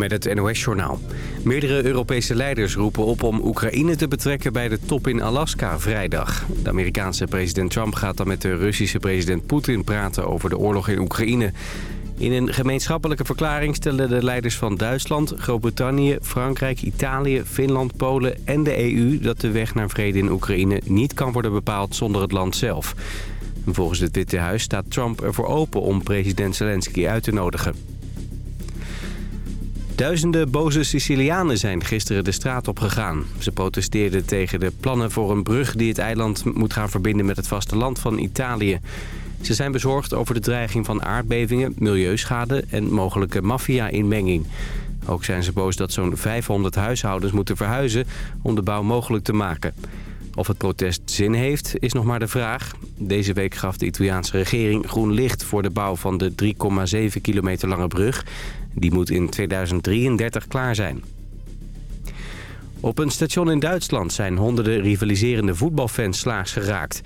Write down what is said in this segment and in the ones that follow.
met het NOS-journaal. Meerdere Europese leiders roepen op om Oekraïne te betrekken bij de top in Alaska vrijdag. De Amerikaanse president Trump gaat dan met de Russische president Poetin praten over de oorlog in Oekraïne. In een gemeenschappelijke verklaring stellen de leiders van Duitsland, Groot-Brittannië, Frankrijk, Italië, Finland, Polen en de EU... dat de weg naar vrede in Oekraïne niet kan worden bepaald zonder het land zelf. Volgens het Witte Huis staat Trump ervoor open om president Zelensky uit te nodigen. Duizenden boze Sicilianen zijn gisteren de straat op gegaan. Ze protesteerden tegen de plannen voor een brug die het eiland moet gaan verbinden met het vasteland van Italië. Ze zijn bezorgd over de dreiging van aardbevingen, milieuschade en mogelijke maffia-inmenging. Ook zijn ze boos dat zo'n 500 huishoudens moeten verhuizen om de bouw mogelijk te maken. Of het protest zin heeft, is nog maar de vraag. Deze week gaf de Italiaanse regering groen licht voor de bouw van de 3,7 kilometer lange brug. Die moet in 2033 klaar zijn. Op een station in Duitsland zijn honderden rivaliserende voetbalfans slaags geraakt.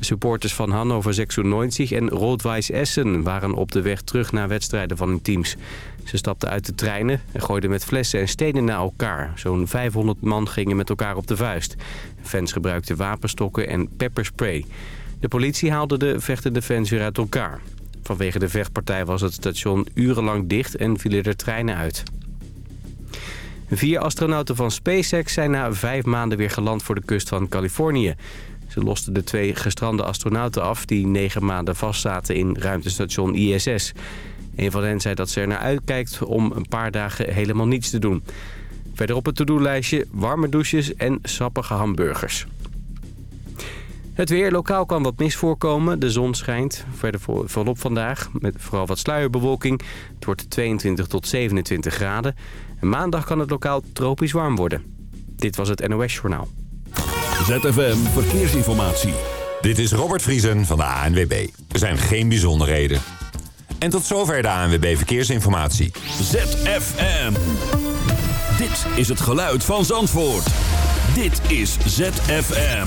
Supporters van Hannover 96 en Rot-Weiss Essen waren op de weg terug naar wedstrijden van hun teams. Ze stapten uit de treinen en gooiden met flessen en stenen naar elkaar. Zo'n 500 man gingen met elkaar op de vuist. Fans gebruikten wapenstokken en pepperspray. De politie haalde de vechtende fans weer uit elkaar. Vanwege de vechtpartij was het station urenlang dicht en vielen er treinen uit. Vier astronauten van SpaceX zijn na vijf maanden weer geland voor de kust van Californië. Ze losten de twee gestrande astronauten af die negen maanden vastzaten in ruimtestation ISS. Een van hen zei dat ze er naar uitkijkt om een paar dagen helemaal niets te doen. Verder op het to-do-lijstje warme douches en sappige hamburgers. Het weer. Lokaal kan wat mis voorkomen. De zon schijnt verder volop vandaag. Met vooral wat sluierbewolking. Het wordt 22 tot 27 graden. En maandag kan het lokaal tropisch warm worden. Dit was het NOS Journaal. ZFM Verkeersinformatie. Dit is Robert Vriesen van de ANWB. Er zijn geen bijzonderheden. En tot zover de ANWB Verkeersinformatie. ZFM. Dit is het geluid van Zandvoort. Dit is ZFM.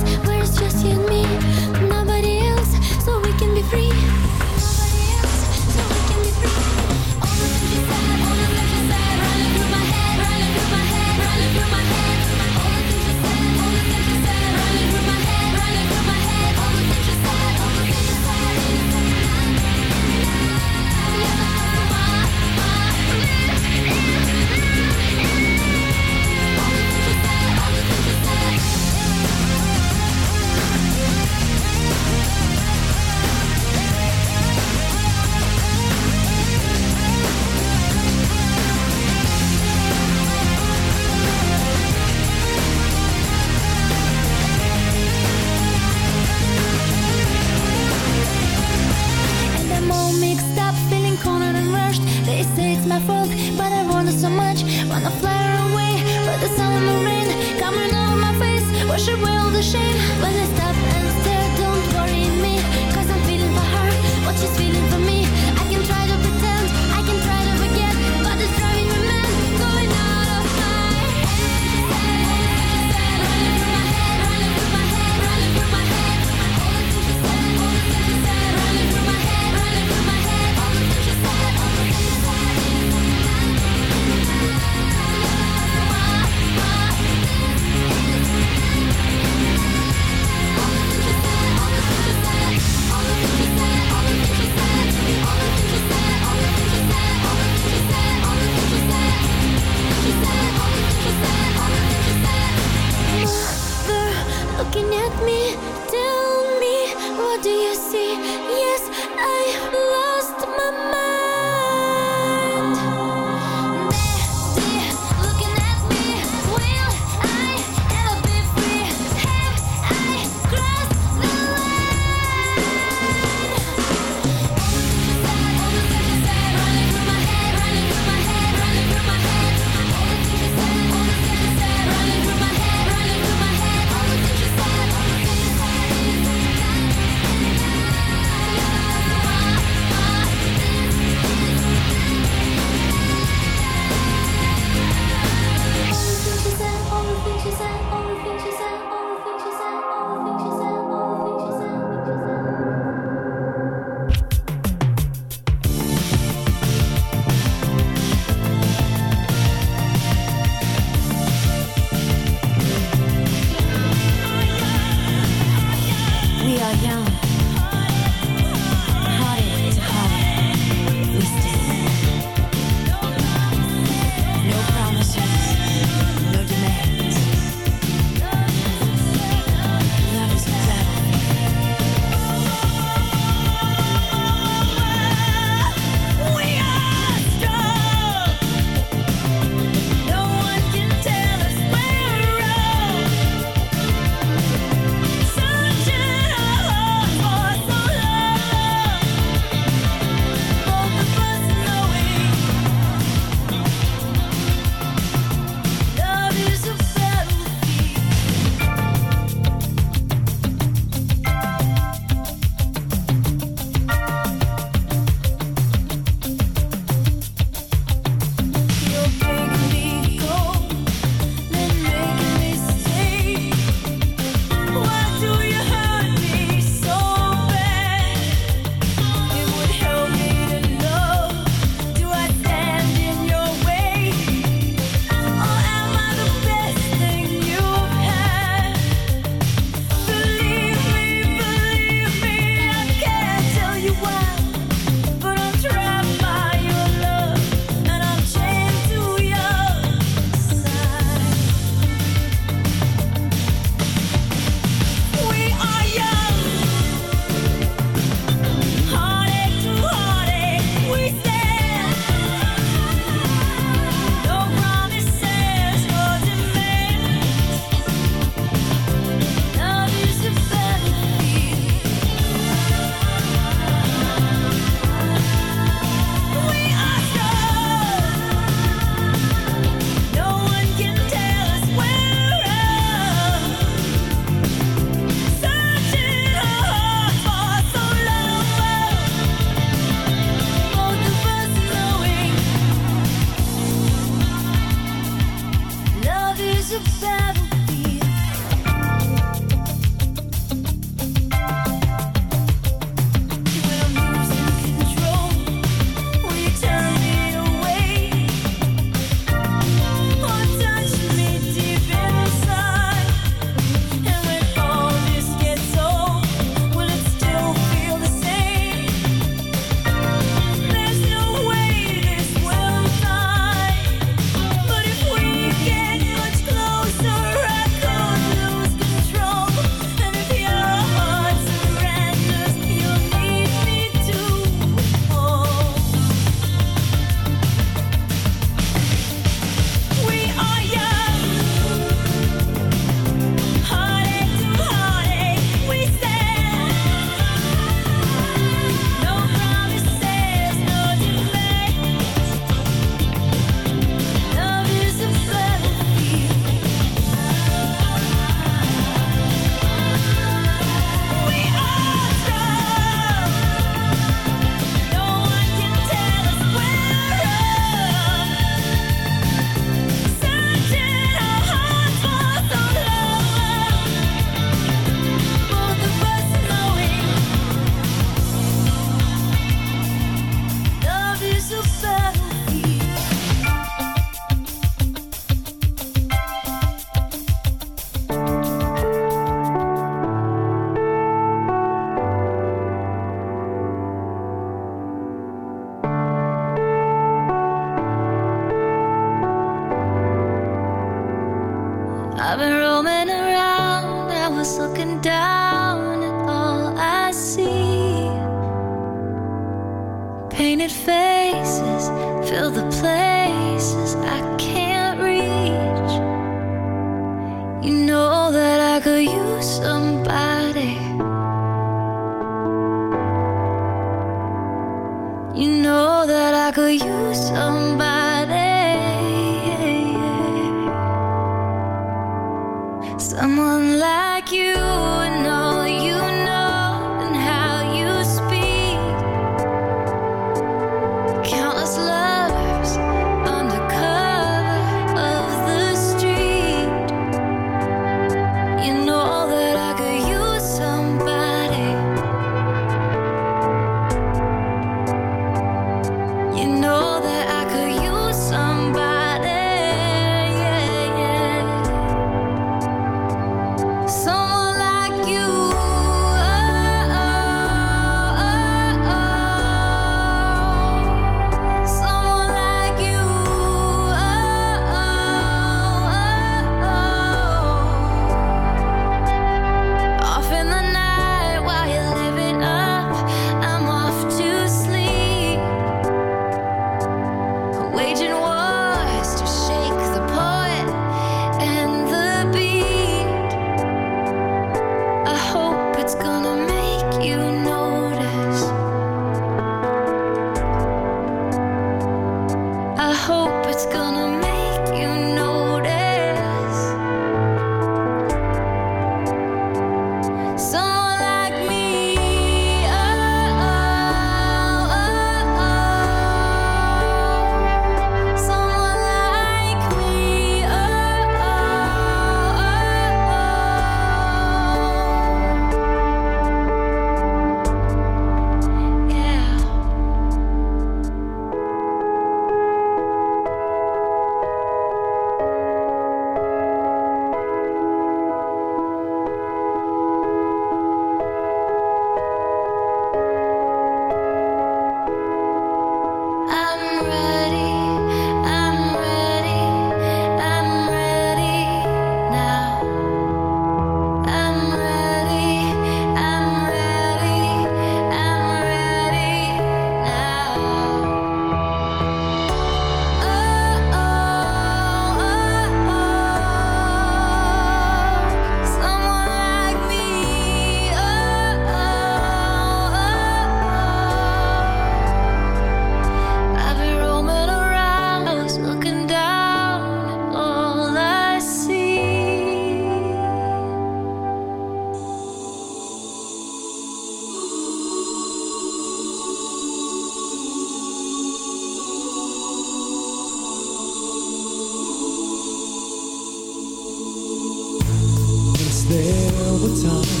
Hand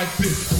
like this.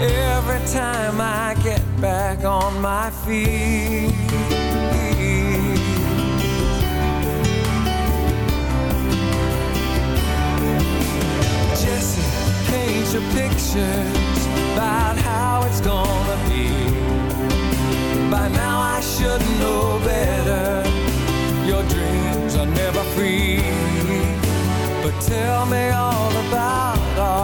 every time I get back on my feet. Jesse paints your pictures about how it's gonna be. By now I should know better. Your dreams are never free. But tell me all about all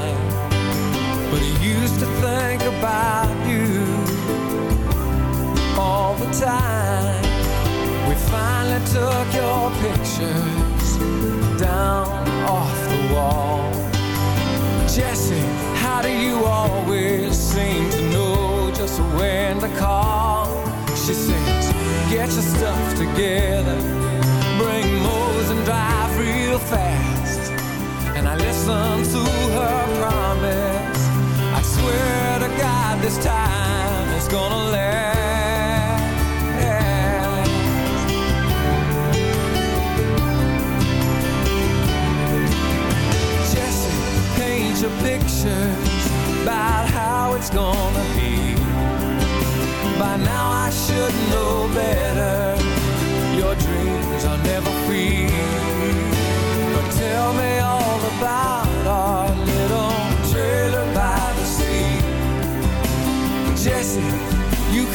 used to think about you all the time. We finally took your pictures down off the wall. Jesse, how do you always seem to know just when to call? She says, get your stuff together gonna last. Jesse, paint your pictures about how it's gonna be. By now I should know better.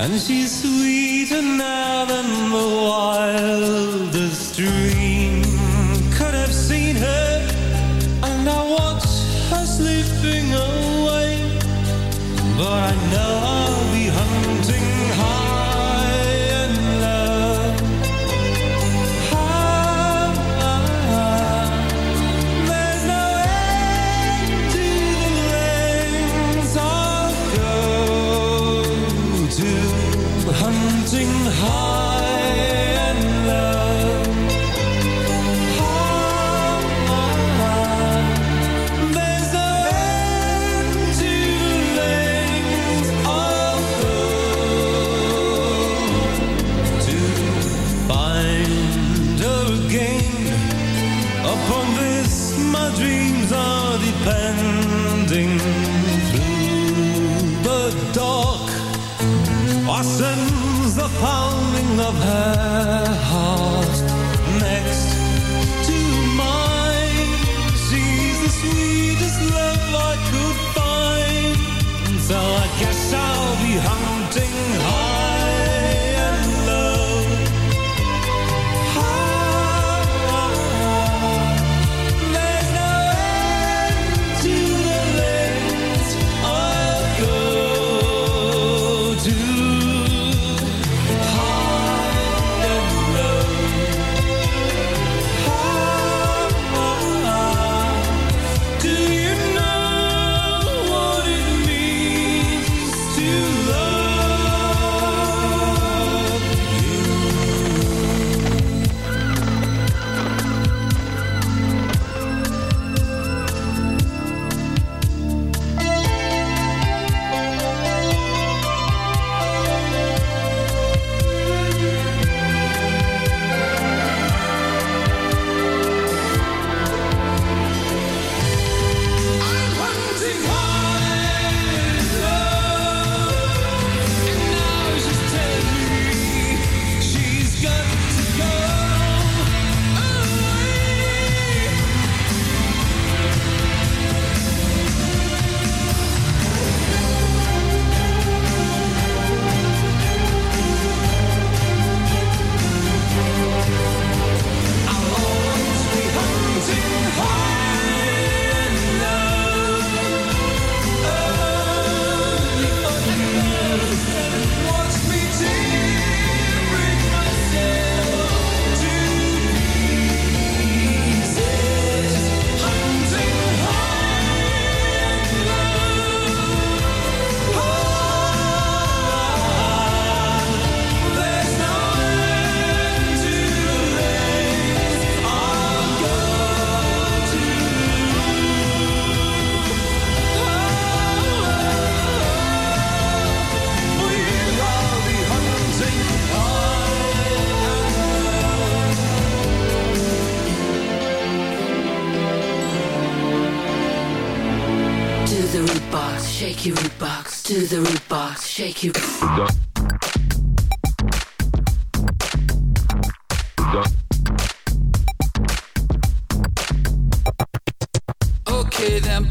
And she's sweeter now than the wildest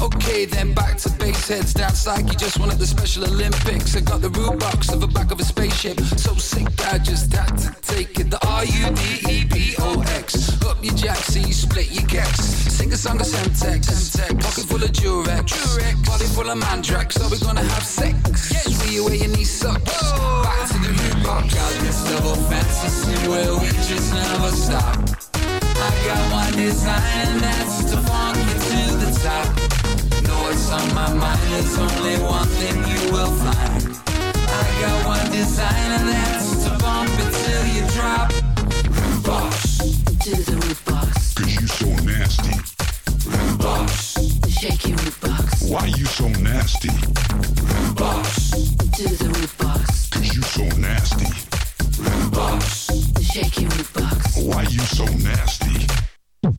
Okay, then back to base heads down psyche. Just won at the Special Olympics. I got the Rudebox of the back of a spaceship. So sick, I just had to take it. The R U D E B O X. Up your jack, so you split your gex. Sing a song of Semtex. Pocket full of Durex. Body full of Mandrax. Are we gonna have sex? See you where your knee sucks. Back to the Rudebox. Got this double fantasy where we just never stop. I got one design and that's to funk you to the top. Know what's on my mind, there's only one thing you will find. I got one design and that's to bump it till you drop. Boss, To the Rudebox, Cause you so nasty. boss, shake your Rudebox. Why you so nasty? boss, To the Rudebox, Cause you so nasty. boss. shake your Rudebox. Why you so nasty?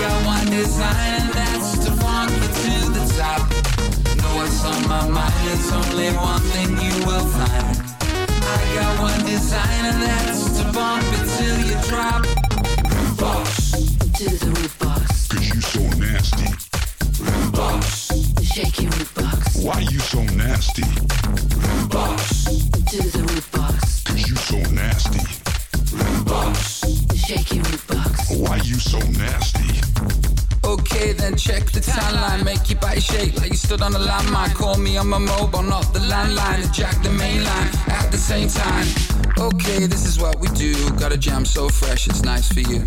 I got one design and that's to funk you to the top. Know what's on my mind? It's only one thing you will find. I got one design and that's to bump it till you drop. Boss, To the Rudebox. Cause you so nasty. boss, Shake your Rudebox. Why you so nasty? boss, To the Rudebox. Cause you so nasty. boss. Shake your Rudebox. Why you so nasty? Okay, then check the timeline. Make your body shake like you stood on a landmine. Call me on my mobile, not the landline. Jack the main line at the same time. Okay, this is what we do. Got a jam so fresh, it's nice for you.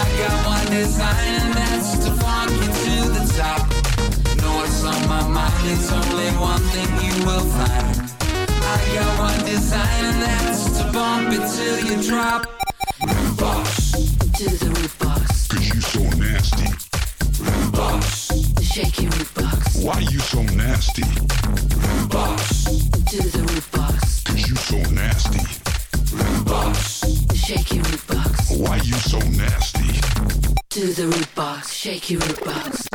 I got one design and that's to funk you to the top. Know what's on my mind? It's only one thing you will find. I got one design and that's to bump it till you drop. Boss, To the box. Cause you so nasty. boss, Shake your Rudebox. Why you so nasty? boss, To the Rudebox. Cause you so nasty. boss. Shake your root box. Why you so nasty? To the root box. Shake your root box.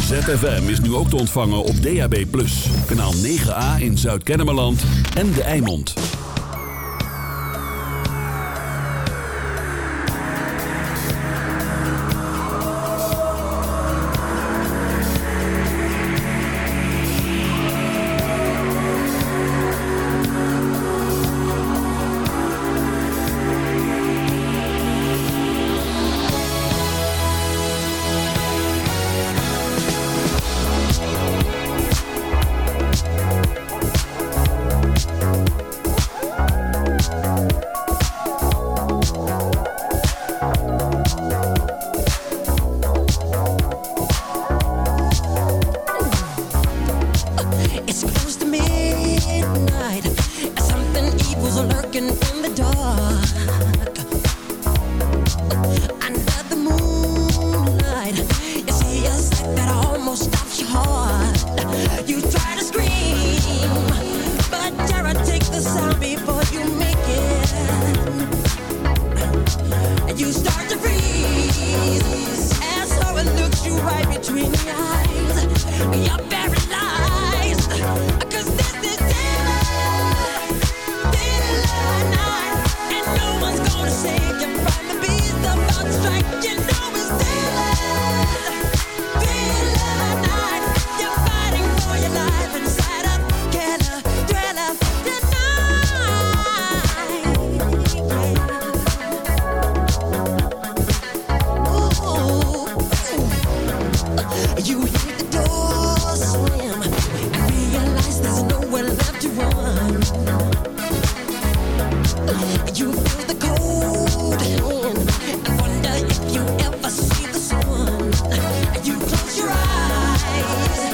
ZFM is nu ook te ontvangen op DAB+. Kanaal 9A in Zuid-Kennemerland en De Eimond. love.